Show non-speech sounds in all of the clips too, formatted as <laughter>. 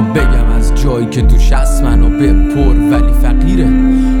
می‌خوام بگم از جایی که تو شست منو بپر ولی فقیره.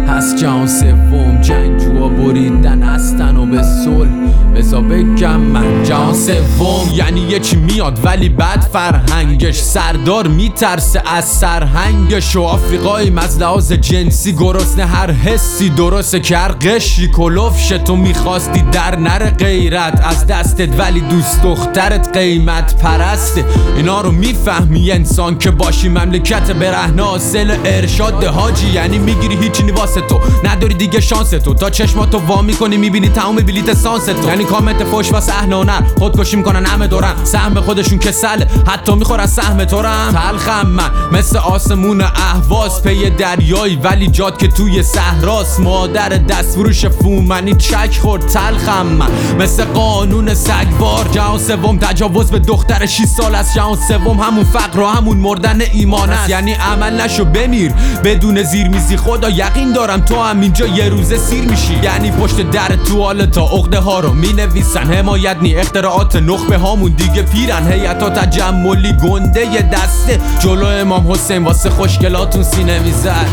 هست جهان سوم جنگجوها بریدن هستن و به صلح. بزا بگم من جهان سوم یعنی یکی میاد ولی بعد فرهنگش سردار میترسه از سرهنگش و آفریقایی از لحاظ جنسی گرسنه هر حسی درسته که هر قشی کلوفش تو می‌خواستی در نر غیرت. از دستت ولی دوست دخترت قیمت پرسته. اینا رو می‌فهمی انسان که باشی مملکت برهنه حاصل ارشاد حاجی. یعنی می‌گیری هیچی واسه تو نداری دیگه شانس تو. تا چشماتو وا می‌کنی می‌بینی تمام بلیت سانس تو. یعنی کامنت فوش و صحنه هنر خودکشی می‌کنن همه دورم سهم خودشون که سله حتی می‌خورن سهم تو رم تلخم من. مثل آسمون اهواز پی دریایی ولی جاد که توی صحراست. مادر دستفروش فومنی چک خورد تلخم من. مثل قانون سگوار. جهان سوم تجاوز به دختر 6 سال از جهان سوم همون فقر و همون مردن ایمان است. یعنی عمل نشو بمیر. بدون زیر میزی خدا یقین دارم. تو هم اینجا یه روزه سیر میشی. یعنی پشت در توال تا عقده ها رو می نویسن حمایت نی اختراعات نخبه هامون دیگه پیرن. هیئتا تجملی گنده یه دسته. جلو امام حسین واسه خوشگلاتون سینه می‌زد.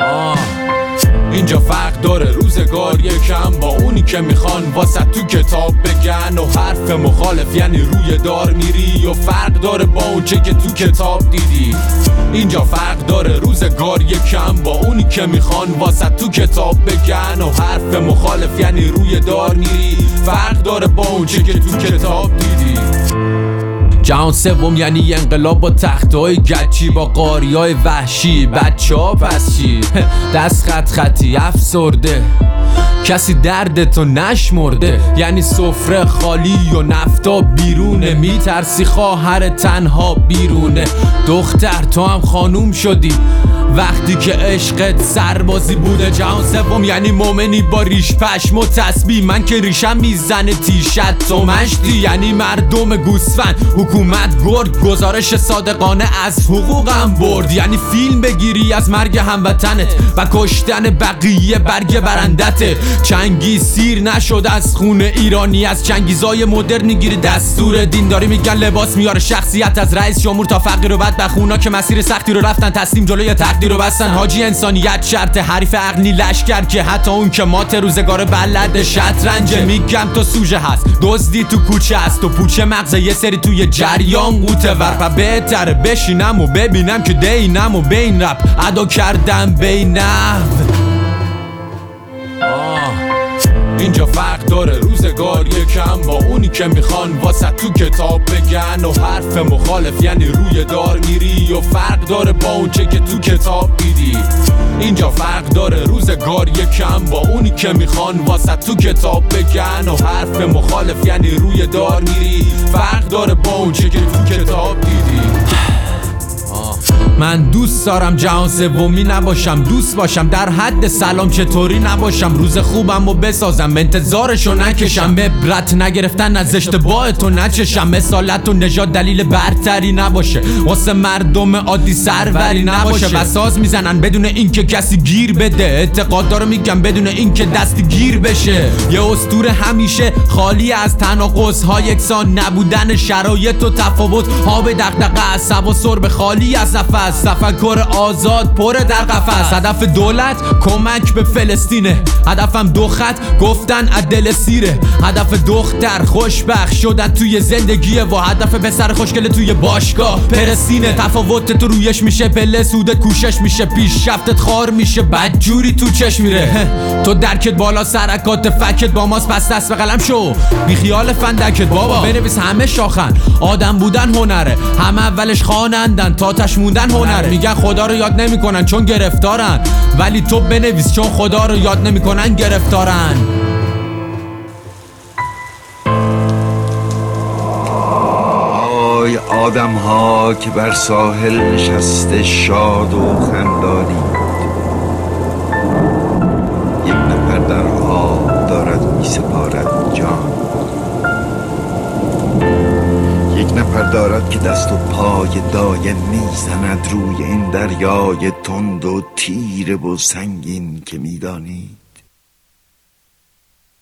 آه. اینجا فرق داره. روزگار یکم با اونی که می‌خوان واسه تو کتاب بگن و حرف مخالف یعنی روی دار میری و فرق داره با اونچه که تو کتاب دیدی. اینجا فرق داره. روزگار یکم با اونی که می‌خوان واسه تو کتاب بگن و حرف مخالف یعنی روی دار میری. فرق داره با اونچه که تو کتاب دیدی. جهان سوم یعنی انقلاب با تخت های گچی با قاری های وحشی. بچه ها پس چی؟ <laughs> دست خط خطی افسرده. کسی درد تو نشمرده. یعنی سفره خالی و نفتا بیرونه. میترسی خواهر تنها بیرونه. دختر تو هم خانوم شدی. وقتی که عشقت سربازی بوده جهان سوم یعنی مومنی با ریش پشم و تسبیح. من که ریشم می‌زنه تیشت تو مشتی یعنی مردم گوسفند. حکومت گرد گزارش صادقانه از حقوقم برد. یعنی فیلم بگیری از مرگ هموطنت و کشتن بقیه برگ برندته. چنگی سیر نشد از خون ایرانی از چنگیزای مدرن می‌گیری دستور دینداری میگن لباس میاره شخصیت از رئیس جمهور تا فقیر و بد بخونا که مسیر سختی رو رفتن تسلیم جلوی تقدیر رو بستن حاجی انسانیت شرط حریف عقلی لشکر که حتی اون که مات روزگار بلد شطرنجه. میگم تو سوژه هست دزدی تو کوچه هست و پوچه مغز یه سری توی جریان قوته ورپا بهتره بشینم و ببینم که دینم و بین رپ ادا کردم بینم. اینجا فرق داره. روزگار یکم با اونی که می‌خوان واسه تو کتاب بگن و حرف مخالف یعنی روی دار میری و فرق داره با اونچه که تو کتاب دیدی. اینجا فرق داره. روزگار یکم با اونی که می‌خوان واسه تو کتاب بگن و حرف مخالف یعنی روی دار میری. فرق داره با اونچه که تو کتاب دیدی. من دوست دارم جهان سومی نباشم دوست باشم. در حد سلام چطوری نباشم؟ روز خوبم و بسازم انتظارشو نکشم. عبرت نگرفتن از اشتباه تو نچشم. مثالت و نجات دلیل برتری نباشه. واسه مردم عادی سروری نباشه. و ساز می‌زنن بدون اینکه کسی گیر بده. اعتقاد دارو میگم بدون اینکه دستی گیر بشه. یه استوره همیشه خالی از تناقض ها یکسان. نبودن شرایط و تفاوت. ها به دغدغه عصب و سرب خالی از نفس. تفکر آزاد پر در قفس. هدف دولت کمک به فلسطینه. هدفم دو خط گفتن عدل سیره. هدف دختر خوشبخت شدن توی زندگیه و هدف پسر خوشگله توی باشگاه. پرسینه تفاوت تو رویش میشه. پله سودت کوشش میشه. پیشرفتت خار میشه. بدجوری تو چش میره. تو درکت بالا سرکات فکت با ماست. پس دست به قلم شو. بی خیال فندکت بابا. بنویس همه شاخن. آدم بودن هنره. همه اولش خوانندن. تا موندن هنره میگن خدا رو یاد نمی‌کنن چون گرفتارن. ولی تو بنویس چون خدا رو یاد نمی‌کنن گرفتارن. آدم ها که بر ساحل نشسته شاد و خندانید دارد که دست و پای دایم می‌زند روی این دریای تند و تیره و سنگین که میدانی.